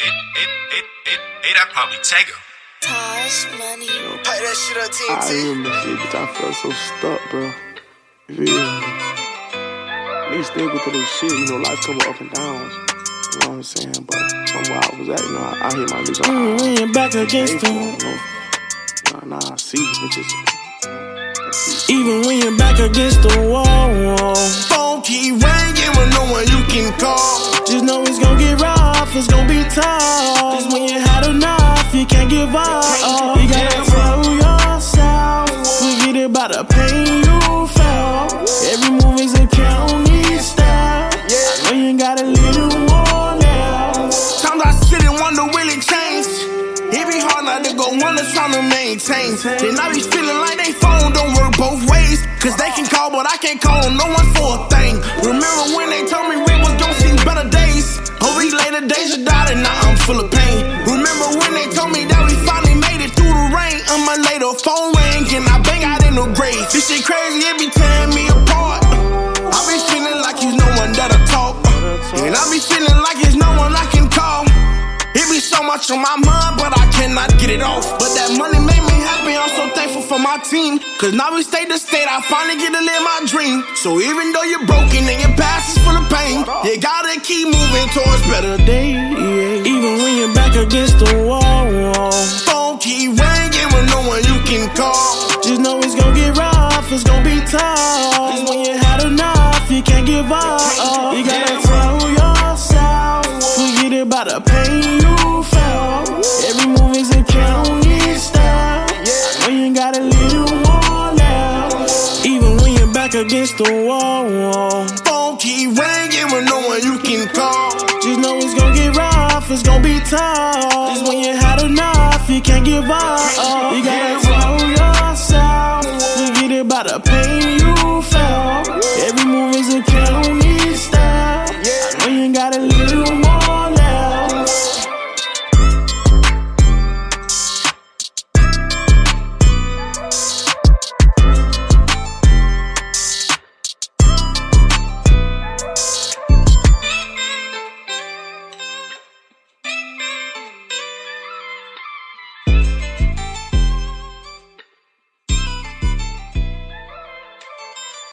It, it, it, it, it, I probably take her. Taj money. Pay that shit up, I TNT. remember shit, bitch. I felt so stuck, bro. You feel me? Niggas still go through this shit, you know, life come up and downs. You know what I'm saying? But somewhere I was at, you know, I, I hit my niggas on Mm, we ain't back against Hey, them. you know. Nah, nah, I see bitches. Even when you're back against the wall. Be. Just when you had enough, you can't give up. You gotta tell yourself, forget about the pain you felt. Every move is a county style. I know you got a little more now. Times I sit and wonder will it change. It be hard not to go under trying to maintain. Then I be feeling like they phone don't work both ways. Cause they can call, but I can't call no one for a thing. Remember when they told me we was gonna see better days? Hope these later days are died and now I'm full of pain. Remember when they told me that we finally made it through the rain? A month later, phone ring and I bang out in the grave. This shit crazy, it be tearing me apart. I be feeling like there's no one that'll talk. And I be feeling like there's no one I can call. It be so much on my mind, but I cannot get it off. But that money made me happy, I'm so thankful for my team. Cause now we stay the state, I finally get to live my dream. So even though you're broken and your past is full of pain, you gotta keep moving towards better days. Against the wall. Phone keep ringing with no one you can call. Just know it's gonna get rough, it's gonna be tough. Just when you had enough, you can't give up. You gotta tell yourself, forget about the pain you felt. Every move is a county style. I know you got a little more now. Even when you're back against the wall. Phone keep ringing with no one you can call. Just know it's gonna get rough, it's gonna be tough. Just when you had enough, you can't give up. You